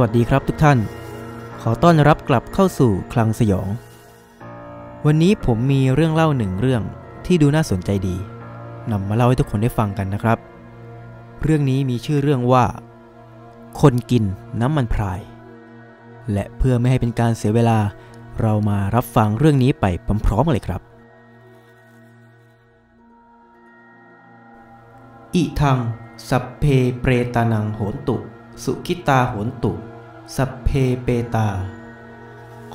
วัสดีครับทุกท่าน ขอต้อนรับกลับเข้าสู่คลังสยอง วันนี้ผมมีเรื่องเล่าหนึ่งเรื่องที่ดูน่าสนใจดีนำมาเล่าให้ทุกคนได้ฟังกันนะครับ เรื่องนี้มีชื่อเรื่องว่า คนกินน้ำมันพราย และเพื่อไม่ให้เป็นการเสียเวลา เรามารับฟังเรื่องนี้ไปพร้อมๆกันเลยครับ อิทังสัพเพเปรตานังโหนตุ สุขิตาโหนตุ สัพเพเปตา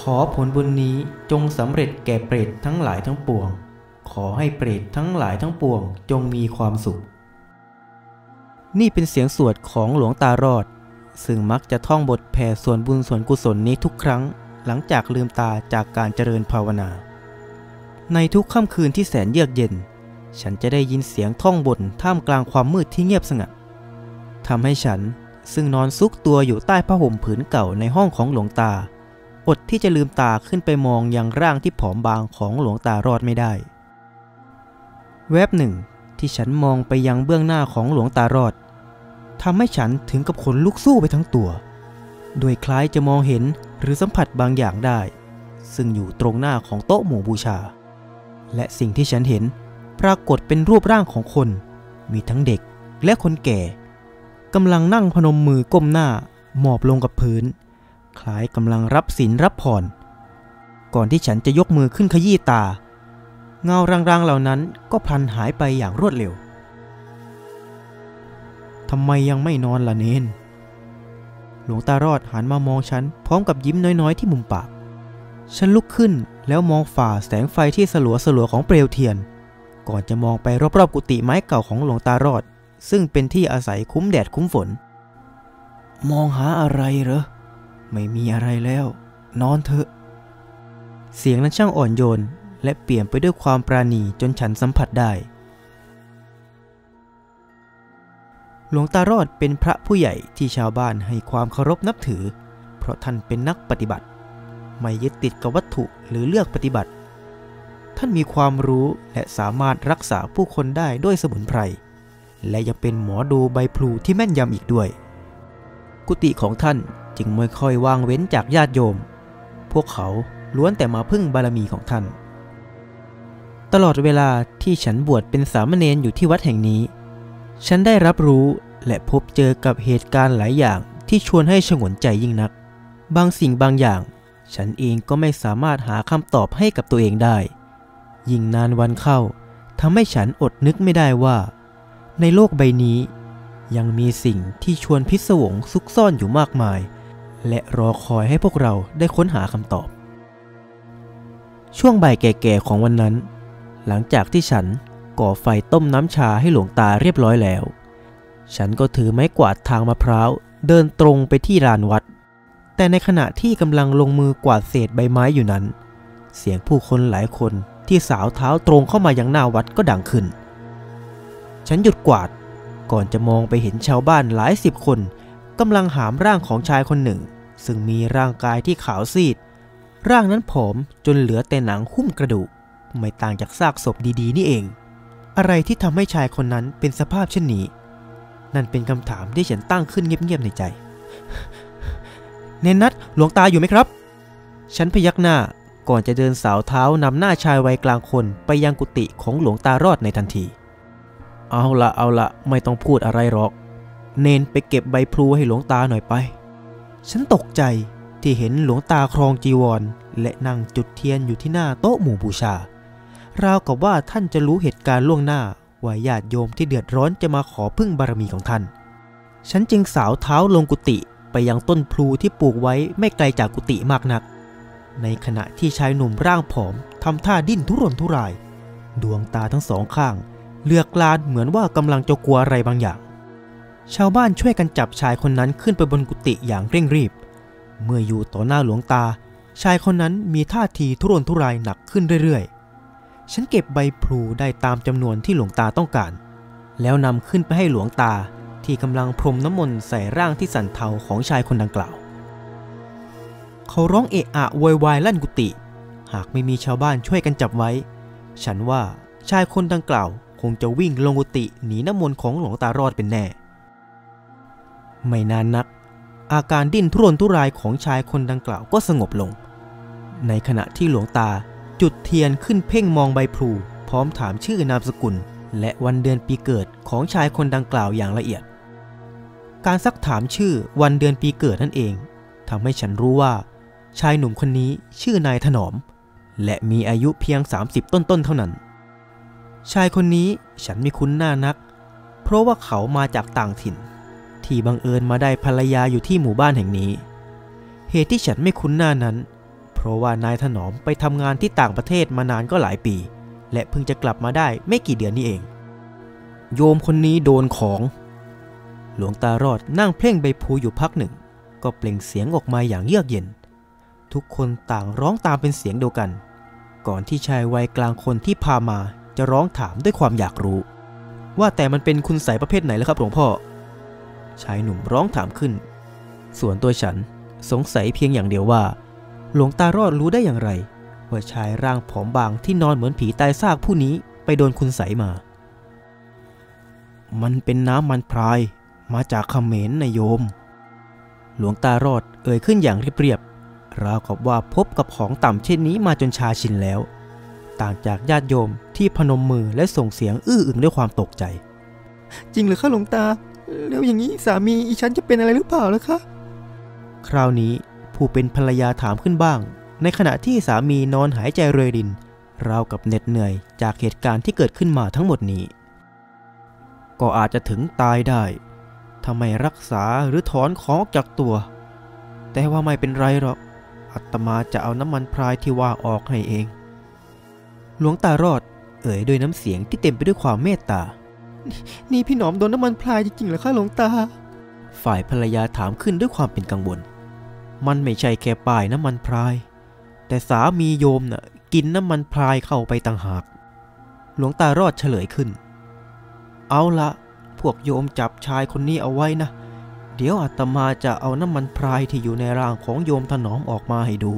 ขอผลบุญนี้จงสำเร็จแก่เปรตทั้งหลายทั้งปวง ขอให้เปรตทั้งหลายทั้งปวงจงมีความสุข นี่เป็นเสียงสวดของหลวงตารอด ซึ่งมักจะท่องบทแผ่ส่วนบุญส่วนกุศลนี้ทุกครั้ง หลังจากลืมตาจากการเจริญภาวนา ในทุกค่ำคืนที่แสนเยือกเย็น ฉันจะได้ยินเสียงท่องบนท่ามกลางความมืดที่เงียบสงัดทำให้ฉัน ซึ่งนอนซุกตัวอยู่ใต้ผ้าห่มผืนเก่าในห้องของหลวงตา อดที่จะลืมตาขึ้นไปมองยังร่างที่ผอมบางของหลวงตารอดไม่ได้ แวบหนึ่ง ที่ฉันมองไปยังเบื้องหน้าของหลวงตารอดทำให้ฉันถึงกับขนลุกสู้ไปทั้งตัว โดยคล้ายจะมองเห็นหรือสัมผัสบางอย่างได้ ซึ่งอยู่ตรงหน้าของโต๊ะหมู่บูชา และสิ่งที่ฉันเห็นปรากฏเป็นรูปร่างของคน มีทั้งเด็กและคนแก่ กำลังนั่งพนมมือก้มหน้าหมอบลงกับพื้น คล้ายกำลังรับศีลรับพรก่อนที่ฉันจะยกมือขึ้นขยี้ตา เงารางๆเหล่านั้นก็พลันหายไปอย่างรวดเร็วทำไมยังไม่นอนล่ะเนน หลวงตารอดหันมามองฉัน พร้อมกับยิ้มน้อยๆที่มุมปาก ฉันลุกขึ้นแล้วมองฝ่าแสงไฟที่สลัวสลัวของเปลวเทียน ก่อนจะมองไปรอบๆกุฏิไม้เก่าของหลวงตารอด ซึ่งเป็นที่อาศัยคุ้มแดดคุ้มฝน มองหาอะไรเหรอ ไม่มีอะไรแล้ว นอนเถอะ เสียงนั้นช่างอ่อนโยน และเปลี่ยนไปด้วยความปราณีจนฉันสัมผัสได้ หลวงตารอดเป็นพระผู้ใหญ่ที่ชาวบ้านให้ความเคารพนับถือ เพราะท่านเป็นนักปฏิบัติ ไม่ยึดติดกับวัตถุหรือเลือกปฏิบัติท่านมีความรู้และสามารถรักษาผู้คนได้ด้วยสมุนไพร และยังเป็นหมอดูใบพลูที่แม่นยำอีกด้วย กุฏิของท่านจึงไม่ค่อยว่างเว้นจากญาติโยม พวกเขาล้วนแต่มาพึ่งบารมีของท่าน ตลอดเวลาที่ฉันบวชเป็นสามเณรอยู่ที่วัดแห่งนี้ ฉันได้รับรู้และพบเจอกับเหตุการณ์หลายอย่างที่ชวนให้ฉงนใจยิ่งนัก บางสิ่งบางอย่าง ฉันเองก็ไม่สามารถหาคำตอบให้กับตัวเองได้ ยิ่งนานวันเข้าทำให้ฉันอดนึกไม่ได้ว่า ในโลกใบนี้ ยังมีสิ่งที่ชวนพิศวงซุกซ่อนอยู่มากมาย และรอคอยให้พวกเราได้ค้นหาคำตอบ ช่วงบ่ายแก่ๆของวันนั้น หลังจากที่ฉันก่อไฟต้มน้ำชาให้หลวงตาเรียบร้อยแล้ว ฉันก็ถือไม้กวาดทางมะพร้าวเดินตรงไปที่ลานวัด แต่ในขณะที่กำลังลงมือกวาดเศษใบไม้อยู่นั้น เสียงผู้คนหลายคนที่สาวเท้าตรงเข้ามายังหน้าวัดก็ดังขึ้น ฉันหยุดกวาด ก่อนจะมองไปเห็นชาวบ้านหลายสิบคนกำลังหามร่างของชายคนหนึ่ง ซึ่งมีร่างกายที่ขาวซีด ร่างนั้นผอมจนเหลือแต่หนังหุ้มกระดูก ไม่ต่างจากซากศพดีๆ นี่เอง อะไรที่ทำให้ชายคนนั้นเป็นสภาพเช่นนี้ นั่นเป็นคำถามที่ฉันตั้งขึ้นเงียบๆในใจ เนนนัทหลวงตาอยู่ไหมครับ ฉันพยักหน้าก่อนจะเดินสาวเท้านำหน้าชายวัยกลางคนไปยังกุฏิของหลวงตารอดในทันที เอาละเอาละไม่ต้องพูดอะไรหรอก เนนไปเก็บใบพลูให้หลวงตาหน่อยไป ฉันตกใจที่เห็นหลวงตาครองจีวร และนั่งจุดเทียนอยู่ที่หน้าโต๊ะหมู่บูชา ราวกับว่าท่านจะรู้เหตุการณ์ล่วงหน้า ว่าญาติโยมที่เดือดร้อนจะมาขอพึ่งบารมีของท่าน ฉันจึงสาวเท้าลงกุฏิไปยังต้นพลูที่ปลูกไว้ไม่ไกลจากกุฏิมากนัก ในขณะที่ชายหนุ่มร่างผอมทำท่าดิ้นทุรนทุราย ดวงตาทั้งสองข้าง เลือกลานเหมือนว่ากำลังจะกลัวอะไรบางอย่าง ชาวบ้านช่วยกันจับชายคนนั้นขึ้นไปบนกุฏิอย่างเร่งรีบ เมื่ออยู่ต่อหน้าหลวงตา ชายคนนั้นมีท่าทีทุรนทุรายหนักขึ้นเรื่อยๆ ฉันเก็บใบพลูได้ตามจำนวนที่หลวงตาต้องการ แล้วนำขึ้นไปให้หลวงตาที่กำลังพรมน้ำมนต์ใส่ร่างที่สันเทาของชายคนดังกล่าว เขาร้องเอะอะโวยวายลั่นกุฏิหากไม่มีชาวบ้านช่วยกันจับไว้ ฉันว่าชายคนดังกล่าว คงจะวิ่งลงกุฏิหนีน้ำมนต์ของหลวงตารอดเป็นแน่ ไม่นานนัก อาการดิ้นทุรนทุรายของชายคนดังกล่าวก็สงบลง ในขณะที่หลวงตาจุดเทียนขึ้นเพ่งมองใบพลูพร้อมถามชื่อนามสกุล และวันเดือนปีเกิดของชายคนดังกล่าวอย่างละเอียด การซักถามชื่อวันเดือนปีเกิดนั่นเองทำให้ฉันรู้ว่า ชายหนุ่มคนนี้ชื่อนายถนอม และมีอายุเพียง 30 ต้นๆเท่านั้น ชายคนนี้ฉันไม่คุ้นหน้านัก เพราะว่าเขามาจากต่างถิ่น ที่บังเอิญมาได้ภรรยาอยู่ที่หมู่บ้านแห่งนี้ เหตุที่ฉันไม่คุ้นหน้านั้น เพราะว่านายถนอมไปทำงานที่ต่างประเทศมานานก็หลายปี และเพิ่งจะกลับมาได้ไม่กี่เดือนนี้เอง โยมคนนี้โดนของ หลวงตารอดนั่งเพ่งใบพลูอยู่พักหนึ่ง ก็เปล่งเสียงออกมาอย่างเยือกเย็น ทุกคนต่างร้องตามเป็นเสียงเดียวกัน ก่อนที่ชายวัยกลางคนที่พามา จะร้องถามด้วยความอยากรู้ ว่าแต่มันเป็นคุณใสประเภทไหนแล้วครับหลวงพ่อ ชายหนุ่มร้องถามขึ้น ส่วนตัวฉันสงสัยเพียงอย่างเดียวว่า หลวงตารอดรู้ได้อย่างไร ว่าชายร่างผอมบางที่นอนเหมือนผีตายซากผู้นี้ไปโดนคุณใสมา มันเป็นน้ำมันพรายมาจากเขมรนายโยม หลวงตารอดเอ่ยขึ้นอย่างเรียบๆราวกับว่าพบกับของต่ำเช่นนี้มาจนชาชินแล้ว ต่างจากญาติโยมที่พนมมือและส่งเสียงอื้ออึงด้วยความตกใจ จริงหรือคะหลวงตา แล้วอย่างนี้สามีอีฉันจะเป็นอะไรหรือเปล่าล่ะคะ คราวนี้ผู้เป็นภรรยาถามขึ้นบ้าง ในขณะที่สามีนอนหายใจเรยรินราวกับเหน็ดเหนื่อยจากเหตุการณ์ที่เกิดขึ้นมาทั้งหมดนี้ ก็อาจจะถึงตายได้ถ้าไม่รักษาหรือถอนของออกจากตัว แต่ว่าไม่เป็นไรหรอกอาตมาจะเอาน้ำมันพรายที่ว่าออกให้เอง หลวงตารอด เอ่ยด้วยน้ำเสียงที่เต็มไปด้วยความเมตตานี่พี่หนอมโดนน้ำมันพรายจริงๆเหรอคะหลวงตา ฝ่ายภรรยาถามขึ้นด้วยความเป็นกังวล มันไม่ใช่แค่ป้ายน้ำมันพราย แต่สามีโยมน่ะ กินน้ำมันพรายเข้าไปต่างหาก หลวงตารอดเฉลยขึ้น เอาละพวกโยมจับชายคนนี้เอาไว้นะ เดี๋ยวอาตมาจะเอาน้ำมันพรายที่อยู่ในร่างของโยมถนอมออกมาให้ดู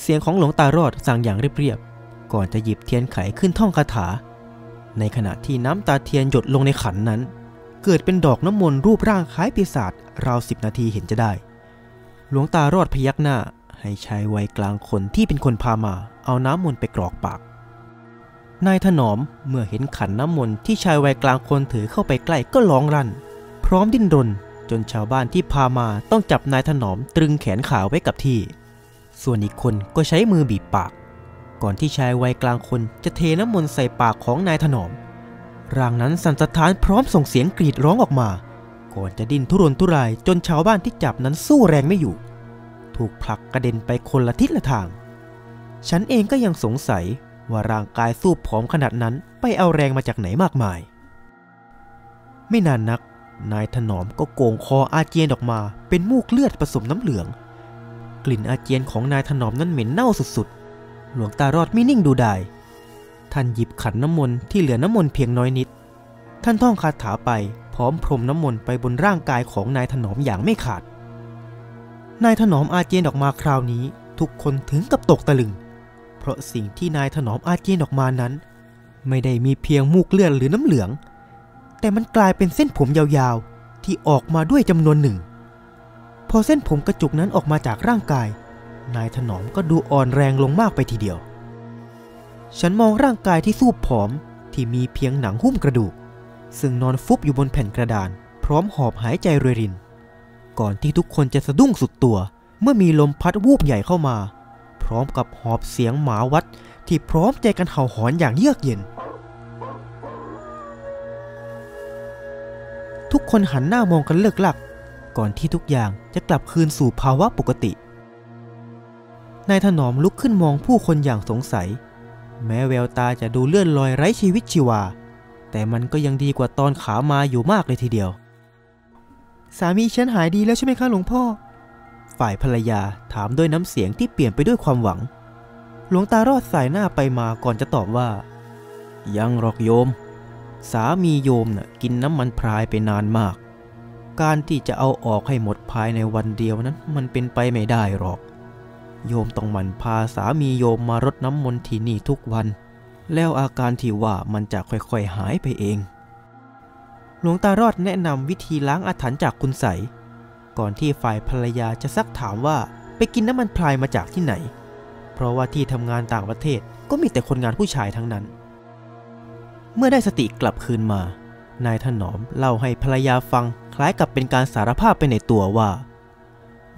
เสียงของหลวงตารอดสั่งอย่างเรียบๆ ก่อนจะหยิบเทียนไขขึ้นท่องคาถา ในขณะที่น้ำตาเทียนหยดลงในขันนั้น เกิดเป็นดอกน้ำมนต์รูปร่างคล้ายปีศาจราวสิบนาทีเห็นจะได้ หลวงตารอดพยักหน้าให้ชายวัยกลางคนที่เป็นคนพามาเอาน้ำมนต์ไปกรอกปาก นายถนอมเมื่อเห็นขันน้ำมนต์ที่ชายวัยกลางคนถือเข้าไปใกล้ก็ร้องรั่น พร้อมดิ้นรนจนชาวบ้านที่พามาต้องจับนายถนอมตรึงแขนขาไว้กับที่ ส่วนอีกคนก็ใช้มือบีบปาก ก่อนที่ชายวัยกลางคนจะเทน้ำมนต์ใส่ปากของนายถนอม ร่างนั้นสั่นสะท้านพร้อมส่งเสียงกรีดร้องออกมา ก่อนจะดิ้นทุรนทุรายจนชาวบ้านที่จับนั้นสู้แรงไม่อยู่ ถูกผลักกระเด็นไปคนละทิศละทาง ฉันเองก็ยังสงสัยว่าร่างกายสู้ผอมขนาดนั้นไปเอาแรงมาจากไหนมากมาย ไม่นานนัก นายถนอมก็โกงคออาเจียนออกมา เป็นมูกเลือดผสมน้ำเหลือง กลิ่นอาเจียนของนายถนอมนั้นเหม็นเน่าสุดๆ หลวงตารอดไม่นิ่งดูได้ท่านหยิบขันน้ำมนต์ที่เหลือน้ำมนต์เพียงน้อยนิด ท่านท่องคาถาไปพร้อมพรมน้ำมนต์ไปบนร่างกายของนายถนอมอย่างไม่ขาด นายถนอมอาเจียนออกมาคราวนี้ ทุกคนถึงกับตกตะลึง เพราะสิ่งที่นายถนอมอาเจียนออกมานั้น ไม่ได้มีเพียงมูกเลือดหรือน้ำเหลือง แต่มันกลายเป็นเส้นผมยาวๆที่ออกมาด้วยจำนวนหนึ่ง พอเส้นผมกระจุกนั้นออกมาจากร่างกาย นายถนอมก็ดูอ่อนแรงลงมากไปทีเดียว ฉันมองร่างกายที่สูบผอมที่มีเพียงหนังหุ้มกระดูก ซึ่งนอนฟุบอยู่บนแผ่นกระดาน พร้อมหอบหายใจรวยริน ก่อนที่ทุกคนจะสะดุ้งสุดตัว เมื่อมีลมพัดวูบใหญ่เข้ามา พร้อมกับหอบเสียงหมาวัดที่พร้อมใจกันเห่าหอนอย่างเยือกเย็น ทุกคนหันหน้ามองกันเลิกลัก ก่อนที่ทุกอย่างจะกลับคืนสู่ภาวะปกติ นายถนอมลุกขึ้นมองผู้คนอย่างสงสัย แม้แววตาจะดูเลื่อนลอยไร้ชีวิตชีวา แต่มันก็ยังดีกว่าตอนขามาอยู่มากเลยทีเดียว สามีฉันหายดีแล้วใช่ไหมคะหลวงพ่อ ฝ่ายภรรยาถามด้วยน้ำเสียงที่เปลี่ยนไปด้วยความหวัง หลวงตารอดสายหน้าไปมาก่อนจะตอบว่า ยังหรอกโยม สามีโยมน่ะกินน้ำมันพรายไปนานมาก การที่จะเอาออกให้หมดภายในวันเดียวนั้น มันเป็นไปไม่ได้หรอก โยมต้องหมั่นพาสามีโยมมารดน้ำมนต์ที่นี่ทุกวัน แล้วอาการที่ว่ามันจะค่อยๆหายไปเอง หลวงตารอดแนะนำวิธีล้างอาถรรพ์จากคุณใส ก่อนที่ฝ่ายภรรยาจะซักถามว่าไปกินน้ำมันพรายมาจากที่ไหน เพราะว่าที่ทำงานต่างประเทศก็มีแต่คนงานผู้ชายทั้งนั้น เมื่อได้สติกลับคืนมา นายถนอมเล่าให้ภรรยาฟังคล้ายกับเป็นการสารภาพไปในตัวว่า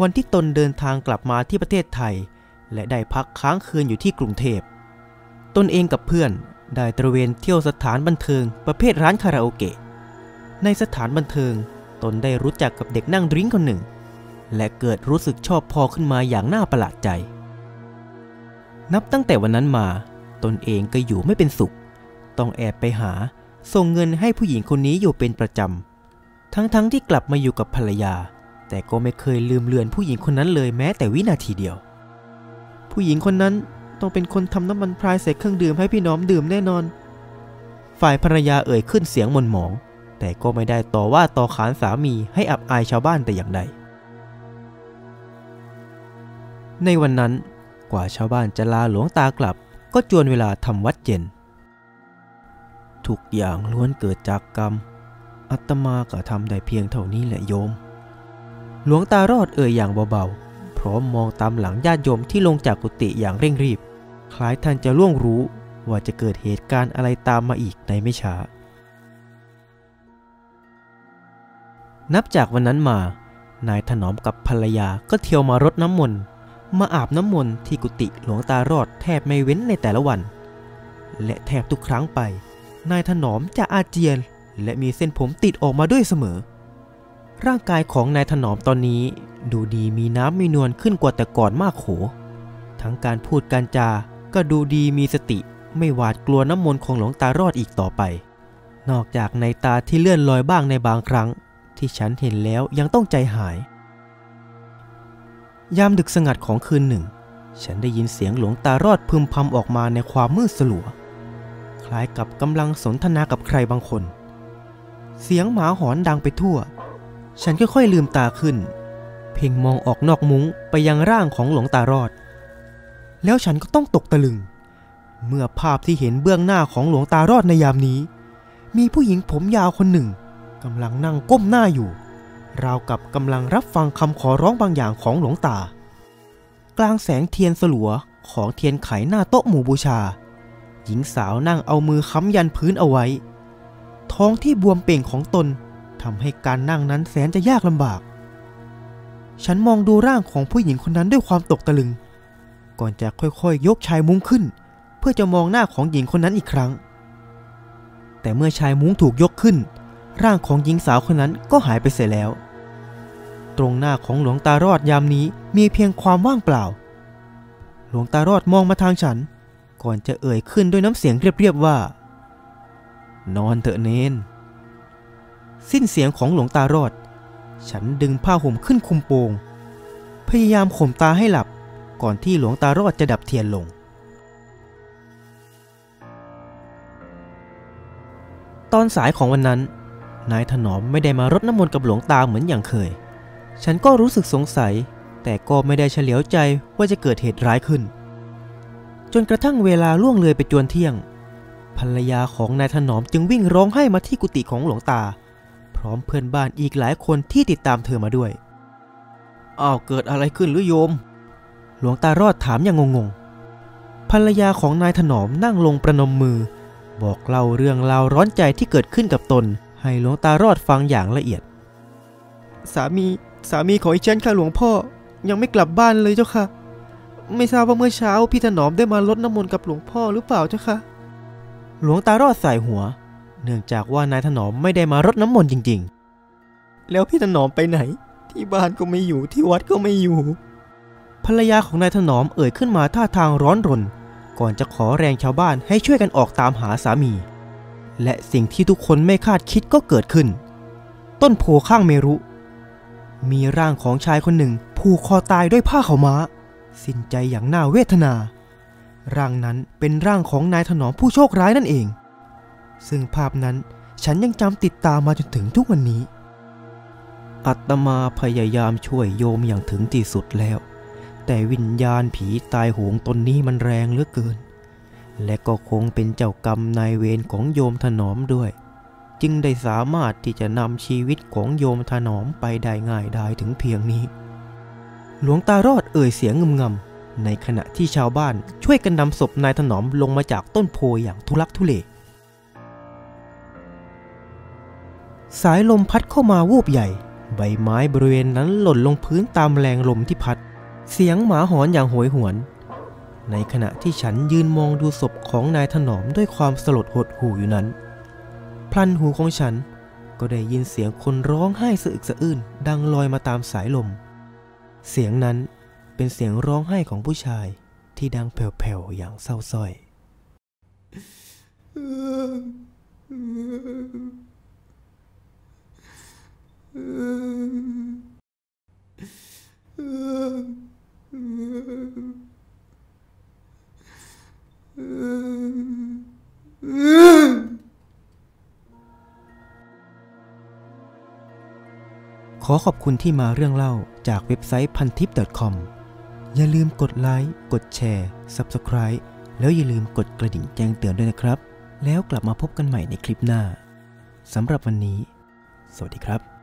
วันที่ตนเดินทางกลับมาที่ประเทศไทย และได้พักค้างคืนอยู่ที่กรุงเทพ ตนเองกับเพื่อนได้ตระเวนเที่ยวสถานบันเทิงประเภทร้านคาราโอเกะ ในสถานบันเทิงตนได้รู้จักกับเด็กนั่งดริ้งคนหนึ่ง และเกิดรู้สึกชอบพอขึ้นมาอย่างน่าประหลาดใจ นับตั้งแต่วันนั้นมา ตนเองก็อยู่ไม่เป็นสุข ต้องแอบไปหาส่งเงินให้ผู้หญิงคนนี้อยู่เป็นประจำ ทั้งๆทที่กลับมาอยู่กับภรรยา แต่ก็ไม่เคยลืมเลือนผู้หญิงคนนั้นเลยแม้แต่วินาทีเดียว ผู้หญิงคนนั้นต้องเป็นคนทำน้ำมันพรายใส่เครื่องดื่มให้พี่น้อมดื่มแน่นอน ฝ่ายภรรยาเอ่ยขึ้นเสียงมนหมอง แต่ก็ไม่ได้ต่อว่าต่อขานสามีให้อับอายชาวบ้านแต่อย่างใด ในวันนั้นกว่าชาวบ้านจะลาหลวงตากลับ ก็จวนเวลาทำวัดเย็น ทุกอย่างล้วนเกิดจากกรรม อัตมาก็ทำได้เพียงเท่านี้แหละโยม หลวงตารอดเอ่ยอย่างเบาๆ พร้อมมองตามหลังญาติโยมที่ลงจากกุฏิอย่างเร่งรีบ คล้ายท่านจะล่วงรู้ว่าจะเกิดเหตุการณ์อะไรตามมาอีกในไม่ช้า นับจากวันนั้นมา นายถนอมกับภรรยาก็เที่ยวมารดน้ำมนต์ มาอาบน้ำมนต์ที่กุฏิหลวงตารอดแทบไม่เว้นในแต่ละวัน และแทบทุกครั้งไป นายถนอมจะอาเจียน และมีเส้นผมติดออกมาด้วยเสมอ ร่างกายของนายถนอมตอนนี้ ดูดีมีน้ำมีนวลขึ้นกว่าแต่ก่อนมากโข ทั้งการพูดการจาก็ดูดีมีสติ ไม่หวาดกลัวน้ำมนต์ของหลวงตารอดอีกต่อไป นอกจากในตาที่เลื่อนลอยบ้างในบางครั้ง ที่ฉันเห็นแล้วยังต้องใจหาย ยามดึกสงัดของคืนหนึ่ง ฉันได้ยินเสียงหลวงตารอดพึมพำออกมาในความมืดสลัว คล้ายกับกำลังสนทนากับใครบางคน เสียงหมาหอนดังไปทั่ว ฉันค่อยๆลืมตาขึ้น เพ่งมองออกนอกมุ้งไปยังร่างของหลวงตารอด แล้วฉันก็ต้องตกตะลึง เมื่อภาพที่เห็นเบื้องหน้าของหลวงตารอดในยามนี้ มีผู้หญิงผมยาวคนหนึ่งกำลังนั่งก้มหน้าอยู่ ราวกับกำลังรับฟังคำขอร้องบางอย่างของหลวงตา กลางแสงเทียนสลัวของเทียนไขหน้าโต๊ะหมู่บูชา หญิงสาวนั่งเอามือค้ำยันพื้นเอาไว้ ท้องที่บวมเป่งของตน ทำให้การนั่งนั้นแสนจะยากลำบาก ฉันมองดูร่างของผู้หญิงคนนั้นด้วยความตกตะลึง ก่อนจะค่อยๆยยกชายมุ้งขึ้น เพื่อจะมองหน้าของหญิงคนนั้นอีกครั้ง แต่เมื่อชายมุ้งถูกยกขึ้น ร่างของหญิงสาวคนนั้นก็หายไปเสียแล้ว ตรงหน้าของหลวงตารอดยามนี้มีเพียงความว่างเปล่า หลวงตารอดมองมาทางฉัน ก่อนจะเอ่ยขึ้นด้วยน้ำเสียงเรียบๆว่า นอนเถอะเนน สิ้นเสียงของหลวงตารอด ฉันดึงผ้าห่มขึ้นคุมโปง พยายามข่มตาให้หลับ ก่อนที่หลวงตารอดจะดับเทียนลง ตอนสายของวันนั้น นายถนอมไม่ได้มารดน้ำมนต์กับหลวงตาเหมือนอย่างเคย ฉันก็รู้สึกสงสัย แต่ก็ไม่ได้เฉลียวใจว่าจะเกิดเหตุร้ายขึ้น จนกระทั่งเวลาล่วงเลยไปจวนเที่ยงภรรยาของนายถนอมจึงวิ่งร้องไห้มาที่กุฏิของหลวงตา ร้อมเพื่อนบ้านอีกหลายคนที่ติดตามเธอมาด้วย อ้าวเกิดอะไรขึ้นหรือโยม หลวงตารอดถามอย่างงงๆ ภรรยาของนายถนอมนั่งลงประนมมือ บอกเล่าเรื่องราวร้อนใจที่เกิดขึ้นกับตน ให้หลวงตารอดฟังอย่างละเอียด สามีสามีของอีฉันค่ะหลวงพ่อ ยังไม่กลับบ้านเลยเจ้าค่ะ ไม่ทราบว่าเมื่อเช้าพี่ถนอมได้มาลดน้ำมนต์กับหลวงพ่อหรือเปล่าเจ้าค่ะ หลวงตารอดใส่หัว เนื่องจากว่านายถนอมไม่ได้มารดน้ำมนต์จริง ๆ แล้วพี่ถนอมไปไหน ที่บ้านก็ไม่อยู่ที่วัดก็ไม่อยู่ ภรรยาของนายถนอมเอ่ยขึ้นมาท่าทางร้อนรน ก่อนจะขอแรงชาวบ้านให้ช่วยกันออกตามหาสามี และสิ่งที่ทุกคนไม่คาดคิดก็เกิดขึ้น ต้นโพข้างเมรุ มีร่างของชายคนหนึ่งผูกคอตายด้วยผ้าขาวม้า สิ้นใจอย่างน่าเวทนา ร่างนั้นเป็นร่างของนายถนอมผู้โชคร้ายนั่นเอง ซึ่งภาพนั้นฉันยังจำติดตามมาจนถึงทุกวันนี้ อัตมาพยายามช่วยโยมอย่างถึงที่สุดแล้ว แต่วิญญาณผีตายโหงตนนี้มันแรงเหลือเกิน และก็คงเป็นเจ้ากรรมนายเวรของโยมถนอมด้วย จึงได้สามารถที่จะนำชีวิตของโยมถนอมไปได้ง่ายได้ถึงเพียงนี้ หลวงตารอดเอ่ยเสียงงึมงำในขณะที่ชาวบ้านช่วยกันนำศพนายถนอมลงมาจากต้นโพอย่างทุลักทุเล สายลมพัดเข้ามาวูบใหญ่ ใบไม้บริเวณนั้นหล่นลงพื้นตามแรงลมที่พัด เสียงหมาหอนอย่างโหยหวน ในขณะที่ฉันยืนมองดูศพของนายถนอมด้วยความสลดหดหู่อยู่นั้น พลันหูของฉันก็ได้ยินเสียงคนร้องไห้สะอึกสะอื้นดังลอยมาตามสายลม เสียงนั้นเป็นเสียงร้องไห้ของผู้ชายที่ดังแผ่วๆอย่างเศร้าส้อย ขอขอบคุณที่มาเรื่องเล่าจากเว็บไซต์พันทิป .com อย่าลืมกดไลค์ กดแชร์ Subscribe แล้วอย่าลืมกดกระดิ่งแจ้งเตือนด้วยนะครับ แล้วกลับมาพบกันใหม่ในคลิปหน้าสำหรับวันนี้ สวัสดีครับ